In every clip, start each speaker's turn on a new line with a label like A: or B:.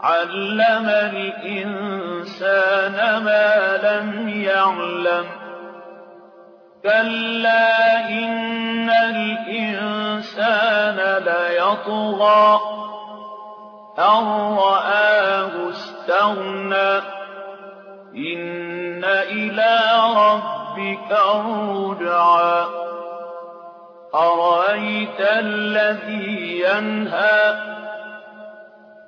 A: علم الإنسان ما لم يعلم كلا إن الإنسان ليطغى أن رآه استغنى إن إلى ربك الرجعى أرأيت الذي ينهى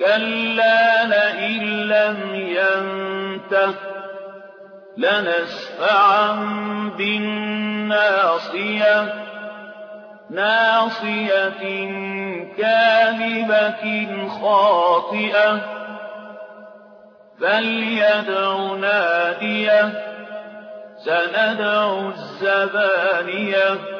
A: كلا لئن لم ينته لنسفعا بالناصية ناصية كاذبة خاطئة فليدع ناديه سندع الزبانية